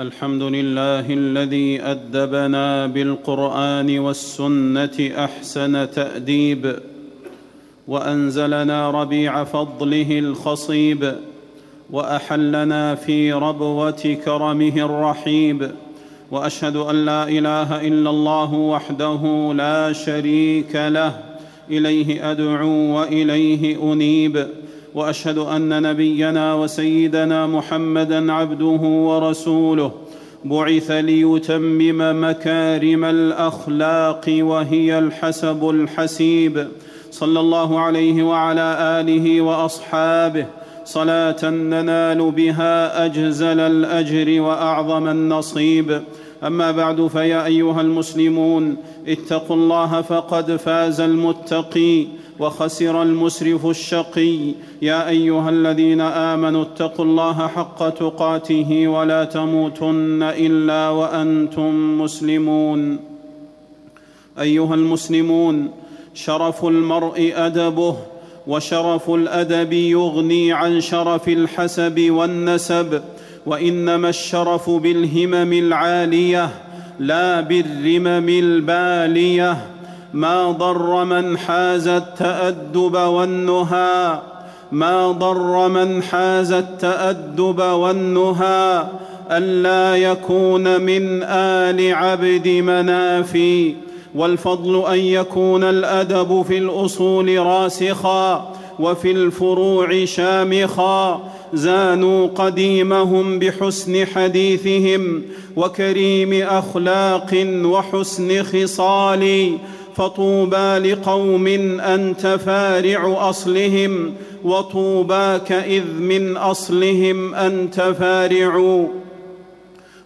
الحمد لله الذي أدبنا بالقرآن والسنة أحسن تأديب وأنزلنا ربيع فضله الخصيب وأحلنا في ربوة كرمه الرحيب. وأشهد أن لا إله إلا الله وحده لا شريك له إليه أدعو وإليه أنيب. وأشهد أن نبينا وسيدنا محمدا عبده ورسوله. بعث ليتمم مكارم الأخلاق وهي الحسب الحسيب. صلى الله عليه وعلى آله وأصحابه. صلاة ننال بها أجزل الأجر وأعظم النصيب. أما بعد فيا أيها المسلمون اتقوا الله فقد فاز المتقي. وخسر المسرف الشقي. يا أيها الذين آمنوا اتقوا الله حق تقاته ولا تموتن إلا وأنتم مسلمون. أيها المسلمون شرف المرء أدبه وشرف الأدب يغني عن شرف الحسب والنسب. وإنما الشرف بالهمم العالية لا بالرمم البالية. ما ضر من حاز التأدب والنهى. ما ضر من حاز التأدب والنهى. الا يكون من آل عبد منافي. والفضل أن يكون الأدب في الأصول راسخا وفي الفروع شامخا. زانوا قديمهم بحسن حديثهم وكريم أخلاق وحسن خصال. فطوبى لقوم انت فارع أصلهم وطوباك إذ من أصلهم انت فارع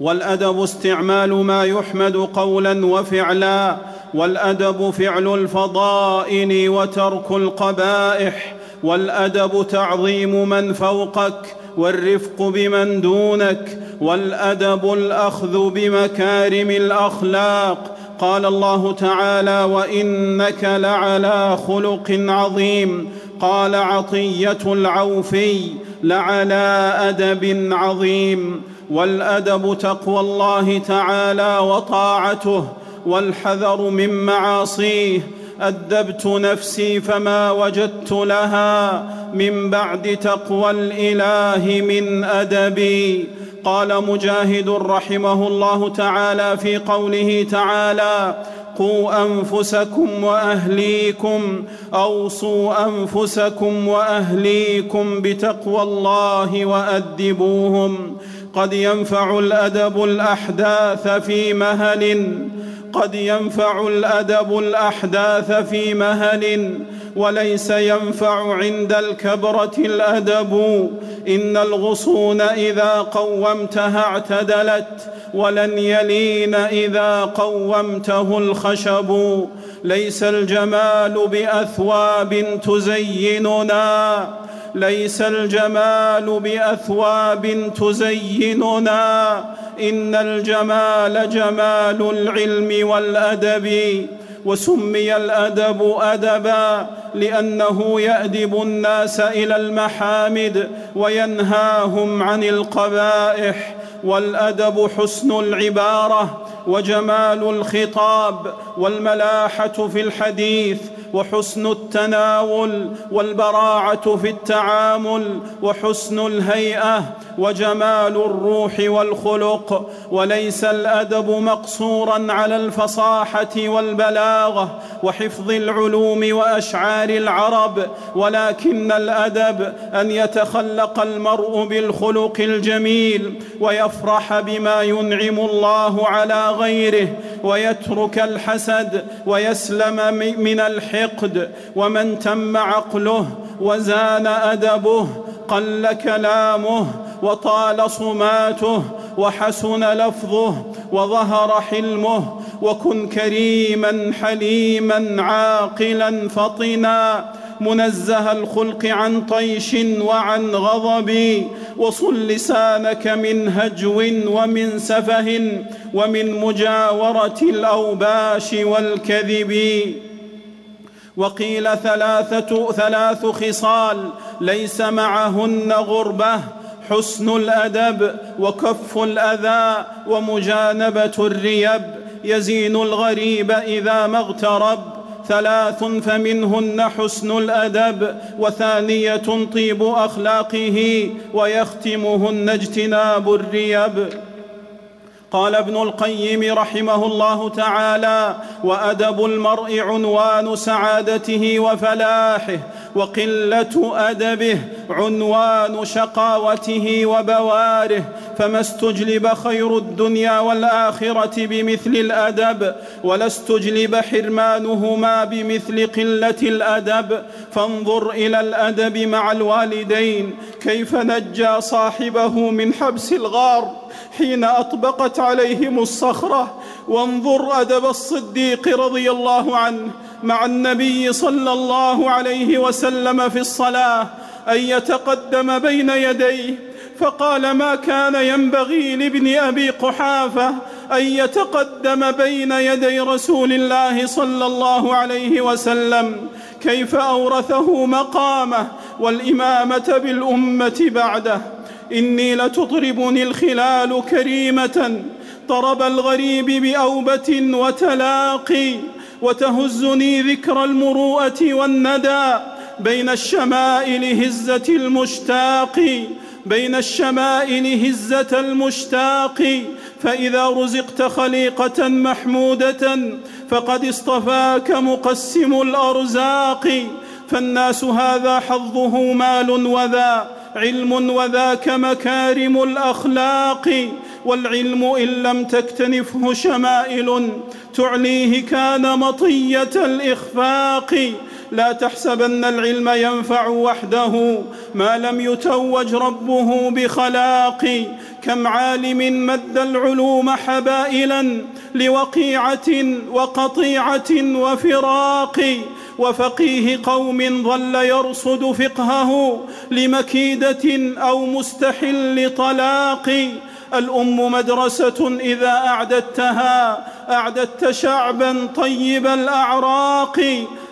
والأدب استعمال ما يحمد قولا وفعلا والأدب فعل الفضائل وترك القبائح والأدب تعظيم من فوقك والرفق بمن دونك والأدب الأخذ بمكارم الأخلاق قال الله تعالى وإنك لعلى خلق عظيم. قال عطية العوفي لعلى أدب عظيم. والأدب تقوى الله تعالى وطاعته والحذر من معاصيه أدبت نفسي فما وجدت لها من بعد تقوى الإله من أدبي. قال مجاهد رحمه الله تعالى في قوله تعالى قوا أنفسكم وأهليكم أوصوا أنفسكم وأهليكم بتقوى الله وأدبوهم. قد ينفع الأدب الأحداث في مهل قد ينفع الأدب الأحداث في مهل وليس ينفع عند الكبرة الأدب. إن الغصون إذا قومتها اعتدلت ولن يلين إذا قومته الخشب. ليس الجمال بأثواب تزيننا ليس الجمال بأثواب تزيننا. إن الجمال جمال العلم والأدب وسمي الأدب أدبا لأنه يأدب الناس إلى المحامد وينهاهم عن القبائح. والأدب حسن العبارة وجمال الخطاب والملاحة في الحديث وحسن التناول والبراعة في التعامل وحسن الهيئة وجمال الروح والخلق وليس الأدب مقصورا على الفصاحة والبلاغة وحفظ العلوم وأشعار العرب ولكن الأدب أن يتخلق المرء بالخلق الجميل ويفرح بما ينعم الله على غيره ويترك الحسد ويسلم من الحقد ومن تم عقله وزان أدبه قل كلامه وطال صماته وحسن لفظه وظهر حلمه وكن كريما حليما عاقلا فطنا منزه الخلق عن طيش وعن غضب وصل لسانك من هجو ومن سفه ومن مجاورة الأوباش والكذب. وقيل ثلاثة ثلاث خصال ليس معهن غربة حسن الأدب وكف الأذى ومجانبة الريب. يزين الغريب إذا ما اغترب ثلاث فمنهن حسن الأدب وثانية طيب أخلاقه ويختمهن اجتناب الريب. قال ابن القيم رحمه الله تعالى وأدب المرء عنوان سعادته وفلاحه وقلة أدبه عنوان شقاوته وبواره. فما استجلب خير الدنيا والآخرة بمثل الأدب ولا استجلب حرمانهما بمثل قلة الأدب. فانظر إلى الأدب مع الوالدين كيف نجى صاحبه من حبس الغار. حين أطبقت عليهم الصخرة وانظر أدب الصديق رضي الله عنه مع النبي صلى الله عليه وسلم في الصلاة أن يتقدم بين يديه فقال ما كان ينبغي لابن أبي قحافة أن يتقدم بين يدي رسول الله صلى الله عليه وسلم كيف أورثه مقامه والإمامة بالأمة بعده؟ إني لتطربني الخلال كريمة. طرب الغريب بأوبة وتلاقي وتهزني ذكر المروءة والندى. بين الشمائل هزة المشتاق بين الشمائل هزة المشتاق. فإذا رزقت خليقة محمودة فقد اصطفاك مقسم الأرزاق. فالناس هذا حظه مال وذا علم وذاك مكارم الأخلاق والعلم إن لم تكتنفه شمائل تعليه كان مطية الإخفاق. لا تحسبن العلم ينفع وحده ما لم يتوج ربه بخلاق. كم عالم مد العلوم حبائلا لوقيعة وقطيعة وفراق. وفقيه قوم ظل يرصد فقهه لمكيدة أو مستحل طلاق. الأم مدرسة إذا أعددتها أعددت شعبا طيب الأعراق.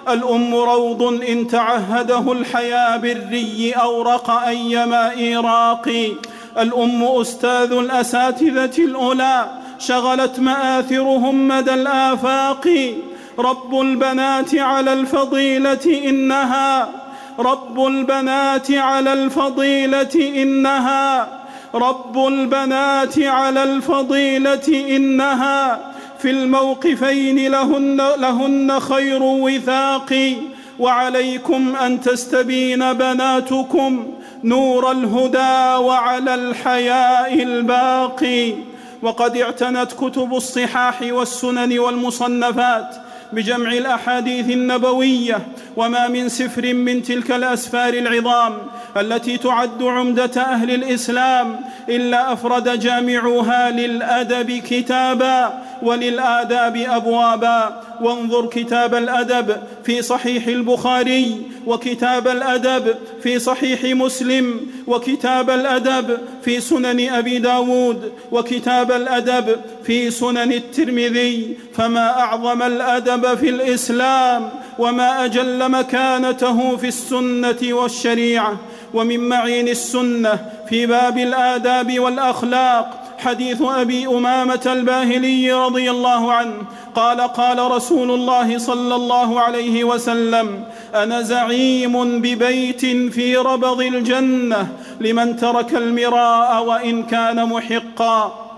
الأم روض إن تعهده الحيا بالري أورق ايما إيراق. الأم أستاذ الأساتذة الأولى شغلت مآثرهم مدى الآفاق. رب البنات على الفضيلة إنها رب البنات على الفضيلة إنها رب البنات على الفضيلة إنها. في الموقفين لهن, لهن خير وثاق وعليكم أن تستبين بناتكم نور الهدى وعلى الحياء الباقي. وقد اعتنت كتب الصحاح والسنن والمصنفات بجمع الأحاديث النبوية وما من سفر من تلك الأسفار العظام التي تعد عمدة أهل الإسلام إلا أفرد جامعها للأدب كتابا وللآداب أبوابا. وانظر كتاب الأدب في صحيح البخاري وكتاب الأدب في صحيح مسلم وكتاب الأدب في سنن أبي داود وكتاب الأدب في سنن الترمذي. فما أعظم الأدب في الإسلام وما أجل مكانته في السنة والشريعة. ومن معين السنة في باب الآداب والأخلاق حديث أبي أمامة الباهلي رضي الله عنه قال قال رسول الله صلى الله عليه وسلم أنا زعيم ببيت في ربض الجنة لمن ترك المراء وإن كان محقا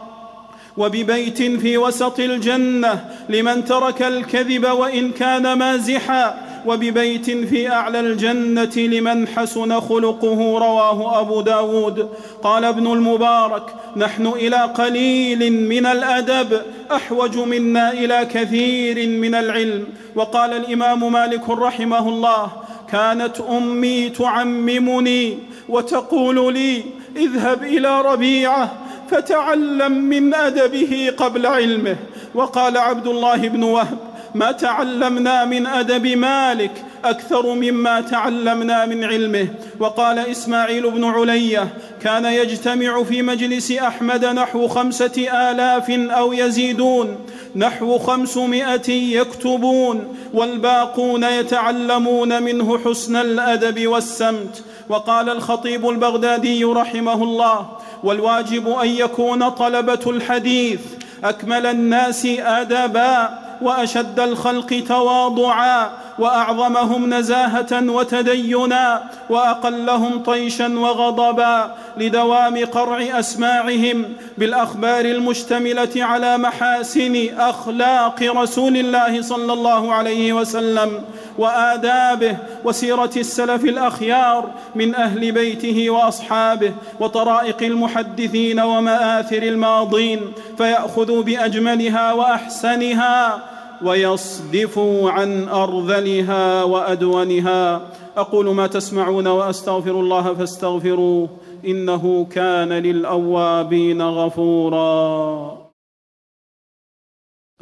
وببيت في وسط الجنة لمن ترك الكذب وإن كان مازحا وببيت في أعلى الجنة لمن حسن خلقه رواه أبو داود. قال ابن المبارك نحن إلى قليل من الأدب أحوج منا إلى كثير من العلم. وقال الإمام مالك رحمه الله كانت أمي تعممني وتقول لي اذهب إلى ربيعة فتعلم من أدبه قبل علمه. وقال عبد الله بن وهب ما تعلمنا من أدب مالك أكثر مما تعلمنا من علمه. وقال إسماعيل بن علية كان يجتمع في مجلس أحمد نحو خمسة آلاف أو يزيدون نحو خمسمائة يكتبون والباقون يتعلمون منه حسن الأدب والسمت. وقال الخطيب البغدادي رحمه الله والواجب أن يكون طلبة الحديث أكمل الناس ادبا وأشد الخلق تواضعا وأعظمهم نزاهة وتدينا وأقلهم طيشا وغضبا لدوام قرع أسماعهم بالأخبار المشتملة على محاسن أخلاق رسول الله صلى الله عليه وسلم وآدابه وسيرة السلف الأخيار من أهل بيته وأصحابه وطرائق المحدثين ومآثر الماضين فيأخذوا بأجملها وأحسنها ويصدفوا عن أرذلها وأدونها. أقول ما تسمعون وأستغفر الله فاستغفروه. إنه كان للأوابين غفورا.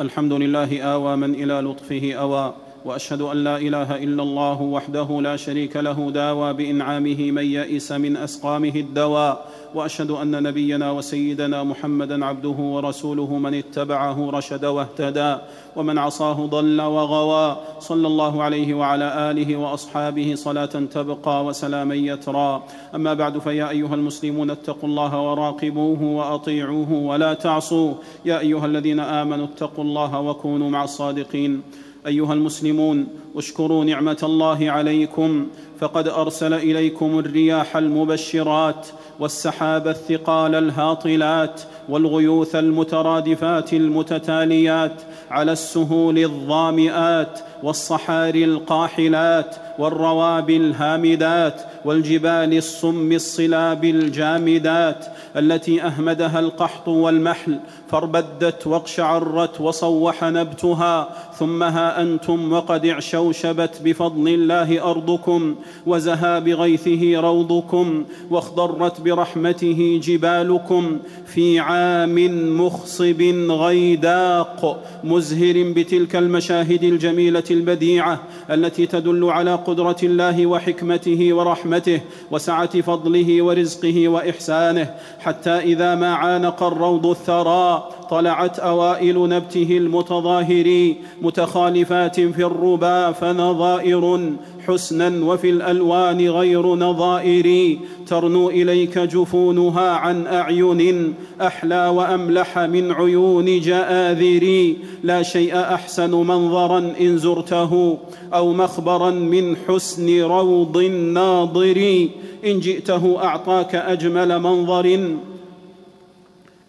الحمد لله آوى من إلى لطفه أوى. وأشهد أن لا إله إلا الله وحده لا شريك له داوى بإنعامه من يئس من أسقامه الدواء. وأشهد أن نبينا وسيدنا محمدا عبده ورسوله من اتبعه رشد واهتدى ومن عصاه ضل وغوى. صلى الله عليه وعلى آله وأصحابه صلاة تبقى وسلاما يترى. أما بعد فيا أيها المسلمون اتقوا الله وراقبوه وأطيعوه ولا تعصوه. يا أيها الذين آمنوا اتقوا الله وكونوا مع الصادقين. أيها المسلمون اشكروا نعمة الله عليكم. فقد أرسل إليكم الرياح المبشرات والسحاب الثقال الهاطلات والغيوث المترادفات المتتاليات على السهول الظامئات والصحاري القاحلات والروابي الهامدات والجبال الصم الصلاب الجامدات التي أهمدها القحط والمحل فاربدت واقشعرت وصوح نبتها ثم ها أنتم وقد اعشوشبت بفضل الله أرضكم وزهى بغيثه روضكم واخضرت برحمته جبالكم في عام مخصب غيداق مزهر بتلك المشاهد الجميلة البديعة التي تدل على قدرة الله وحكمته ورحمته وسعة فضله ورزقه وإحسانه حتى إذا ما عانق الروض الثرى طلعت أوائل نبته المتظاهر متخالفات في الربا فنظائر حسنا وفي الألوان غير نظائر. ترنو إليك جفونها عن أعين أحلى وأملح من عيون جاذر لا شيء أحسن منظرا إن زرته أو مخبرا من حسن روض الناظر. إن جئته أعطاك أجمل منظر.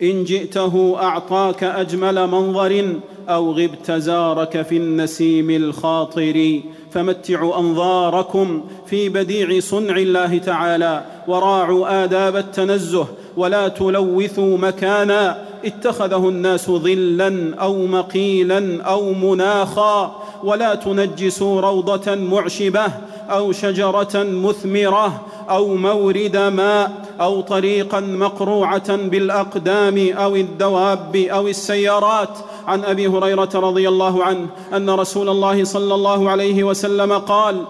إن جئته أعطاك أجمل منظر أو غبت زارك في النسيم الخاطر فمتعوا أنظاركم في بديع صنع الله تعالى وراعوا آداب التنزه ولا تلوثوا مكانا اتخذه الناس ظلا أو مقيلا أو مناخا ولا تنجسوا روضة معشبة أو شجرة مثمرة أو مورد ماء أو طريقا مقروعة بالأقدام أو الدواب أو السيارات. عن أبي هريرة رضي الله عنه أن رسول الله صلى الله عليه وسلم قال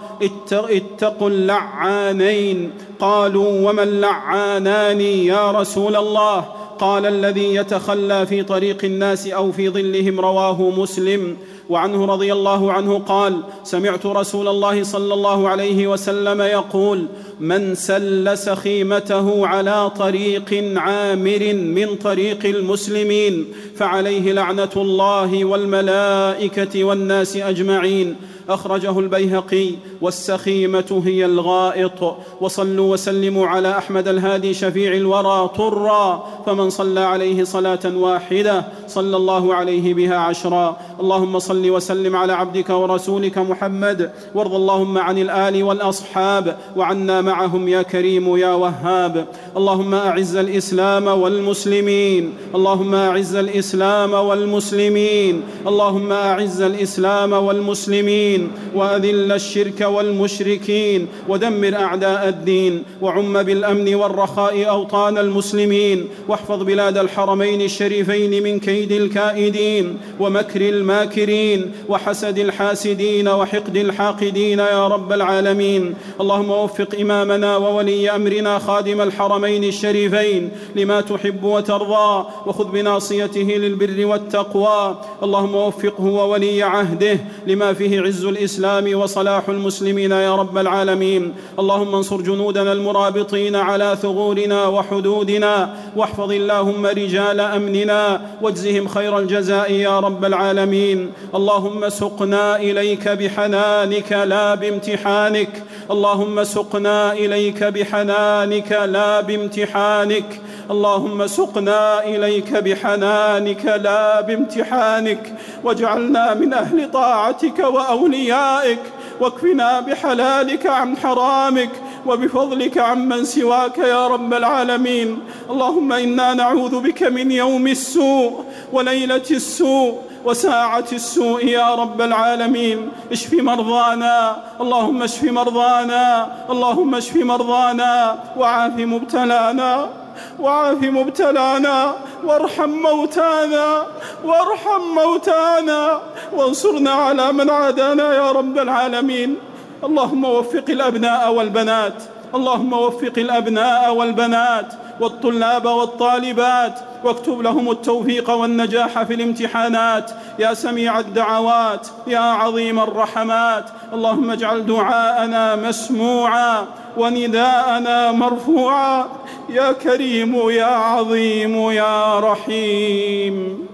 اتقوا اللعانين قالوا وما اللعانان يا رسول الله؟ قال الذي يتخلى في طريق الناس أو في ظلهم رواه مسلم. وعنه رضي الله عنه قال سمعت رسول الله صلى الله عليه وسلم يقول من سل سخيمته على طريق عامر من طريق المسلمين فعليه لعنة الله والملائكة والناس أجمعين. أخرجه البيهقي والسخيمة هي الغائط. وصلوا وسلموا على أحمد الهادي شفيع الورى طرا. فمن صلى عليه صلاة واحدة صلى الله عليه بها عشرا. اللهم صل وسلم على عبدك ورسولك محمد. وارض اللهم عن الآل والأصحاب وعنا معهم يا كريم يا وهاب. اللهم أعز الإسلام والمسلمين. اللهم أعز الإسلام والمسلمين. اللهم أعز الإسلام والمسلمين. وأذل الشرك والمشركين. ودمر أعداء الدين. وعم بالأمن والرخاء أوطان المسلمين. واحفظ بلاد الحرمين الشريفين من كيد الكائدين. ومكر الم الماكرين وحسد الحاسدين وحقد الحاقدين يا رب العالمين. اللهم وفق إمامنا وولي أمرنا خادم الحرمين الشريفين لما تحب وترضى وخذ بناصيته للبر والتقوى. اللهم وفقه وولي عهده لما فيه عز الإسلام وصلاح المسلمين يا رب العالمين. اللهم انصر جنودنا المرابطين على ثغورنا وحدودنا. واحفظ اللهم رجال أمننا واجزهم خير الجزاء يا رب العالمين. اللهم سقنا إليك بحنانك لا بامتحانك. اللهم سقنا إليك بحنانك لا بامتحانك. اللهم سقنا إليك بحنانك لا بامتحانك. واجعلنا من أهل طاعتك وأوليائك. واكفنا بحلالك عن حرامك. وبفضلك عمن سواك يا رب العالمين. اللهم إنا نعوذ بك من يوم السوء وليلة السوء وساعة السوء يا رب العالمين. اشف مرضانا. اللهم اشف مرضانا. اللهم اشف مرضانا. وعاف مبتلانا. وعاف مبتلانا. وارحم موتانا. وارحم موتانا. وانصرنا على من عادانا يا رب العالمين. اللهم وفق الأبناء والبنات. اللهم وفق الأبناء والبنات. والطلاب والطالبات واكتب لهم التوفيق والنجاح في الامتحانات. يا سميع الدعوات يا عظيم الرحمات. اللهم اجعل دعاءنا مسموعا ونداءنا مرفوعا. يا كريم يا عظيم يا رحيم.